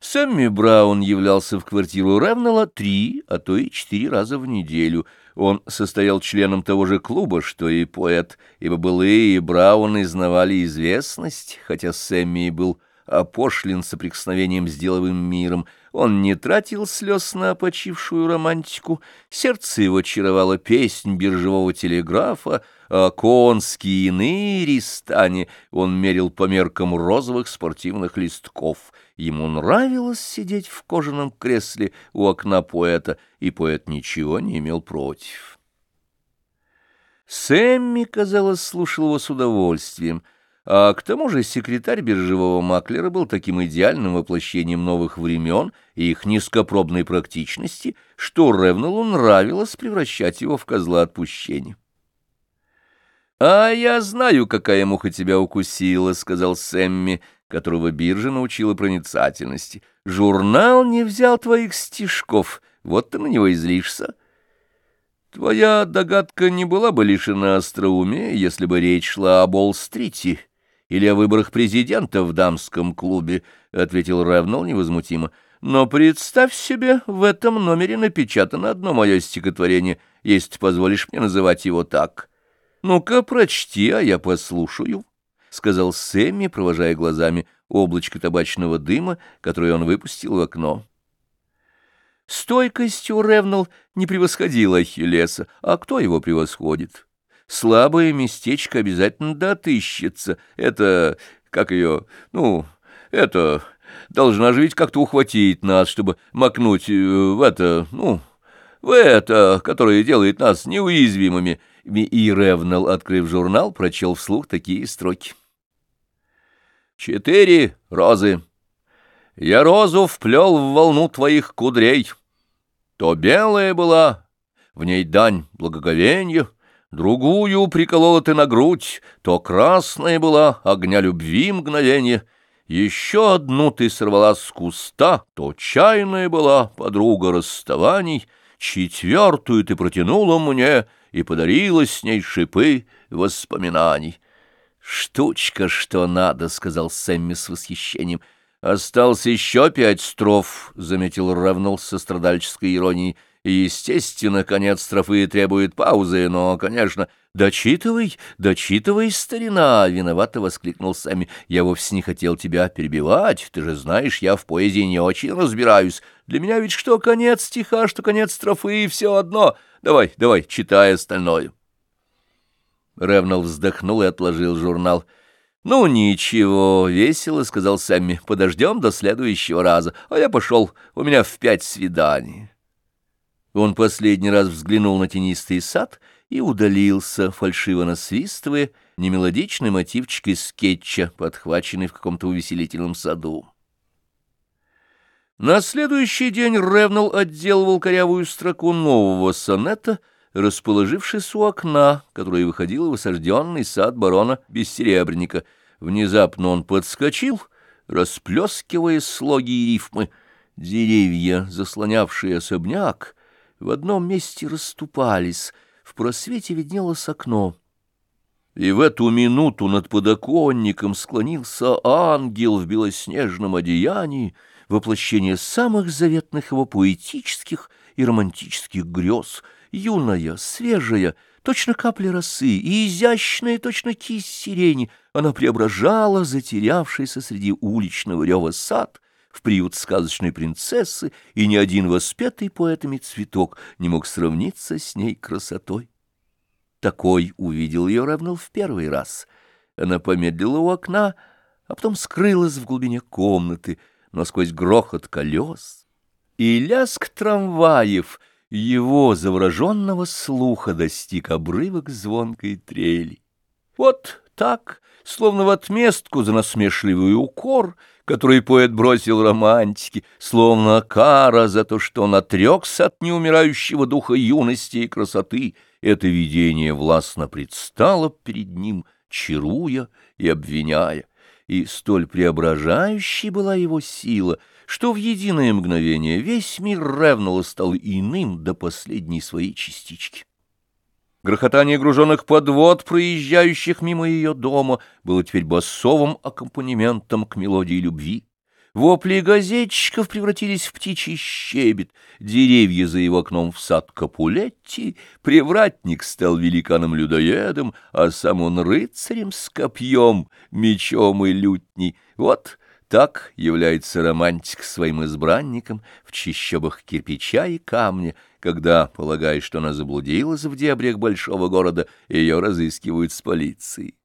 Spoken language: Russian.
Сэмми Браун являлся в квартиру Ревнелла три, а то и четыре раза в неделю. Он состоял членом того же клуба, что и поэт, ибо былые и Брауны знавали известность, хотя Сэмми и был опошлен соприкосновением с деловым миром. Он не тратил слез на опочившую романтику, сердце его чаровала песнь биржевого телеграфа, а конские иные ристани он мерил по меркам розовых спортивных листков. Ему нравилось сидеть в кожаном кресле у окна поэта, и поэт ничего не имел против. Сэмми, казалось, слушал его с удовольствием — а к тому же секретарь биржевого маклера был таким идеальным воплощением новых времен и их низкопробной практичности, что Ревнеллу нравилось превращать его в козла отпущения. «А я знаю, какая муха тебя укусила», — сказал Сэмми, которого биржа научила проницательности. «Журнал не взял твоих стишков, вот ты на него и злишься». «Твоя догадка не была бы лишена остроумия, если бы речь шла об Олл-стрите» или о выборах президента в дамском клубе, — ответил Ревнол невозмутимо. — Но представь себе, в этом номере напечатано одно мое стихотворение, если ты позволишь мне называть его так. — Ну-ка, прочти, а я послушаю, — сказал Сэмми, провожая глазами облачко табачного дыма, которое он выпустил в окно. Стойкостью Ревнал не превосходила Ахиллеса, а кто его превосходит? — слабое местечко обязательно да отыщется. Это, как ее, ну, это, должна же ведь как-то ухватить нас, чтобы макнуть э, в это, ну, в это, которое делает нас неуязвимыми. И Ревнал, открыв журнал, прочел вслух такие строки. Четыре розы. Я розу вплел в волну твоих кудрей. То белая была, в ней дань благоговенью, Другую приколола ты на грудь, то красная была, огня любви мгновенье. Еще одну ты сорвала с куста, то чайная была, подруга расставаний. Четвертую ты протянула мне и подарила с ней шипы воспоминаний. «Штучка, что надо», — сказал Сэмми с восхищением. «Осталось еще пять строф», — заметил Равнул со страдальческой иронией. Естественно, конец строфы требует паузы, но, конечно, «Дочитывай, дочитывай, старина!» — виновато воскликнул Сами. «Я вовсе не хотел тебя перебивать. Ты же знаешь, я в поэзии не очень разбираюсь. Для меня ведь что конец стиха, что конец строфы, и все одно. Давай, давай, читай остальное». Ревнал вздохнул и отложил журнал. «Ну, ничего, весело», — сказал Сэмми. «Подождем до следующего раза. А я пошел, у меня в пять свиданий». Он последний раз взглянул на тенистый сад и удалился, фальшиво насвистывая, немелодичный мотивчик из скетча, подхваченный в каком-то увеселительном саду. На следующий день Ревнал отделывал корявую строку нового сонета, расположившись у окна, которое выходило в осажденный сад барона Бессеребренника. Внезапно он подскочил, расплескивая слоги и рифмы. Деревья, заслонявшие особняк, в одном месте расступались, в просвете виднелось окно. И в эту минуту над подоконником склонился ангел в белоснежном одеянии, воплощение самых заветных его поэтических и романтических грез, юная, свежая, точно капля росы, и изящная, точно кисть сирени, она преображала затерявшийся среди уличного рева сад — в приют сказочной принцессы, и ни один воспетый поэтами цветок не мог сравниться с ней красотой. Такой увидел ее равно в первый раз. Она помедлила у окна, а потом скрылась в глубине комнаты, но сквозь грохот колес и лязг трамваев его завороженного слуха достиг обрывок звонкой трели. Вот так, словно в отместку за насмешливый укор, который поэт бросил романтики, словно кара за то, что он отрекся от неумирающего духа юности и красоты, это видение властно предстало перед ним, чаруя и обвиняя, и столь преображающей была его сила, что в единое мгновение весь мир ревнул стал иным до последней своей частички. Грохотание груженных подвод, проезжающих мимо ее дома, было теперь басовым аккомпанементом к мелодии любви. Вопли газетчиков превратились в птичий щебет, деревья за его окном в сад Капулетти, привратник стал великаном-людоедом, а сам он рыцарем с копьем, мечом и лютней. Вот так является романтик своим избранникам в чищобах кирпича и камня, когда, полагая, что она заблудилась в дебрях большого города, ее разыскивают с полицией.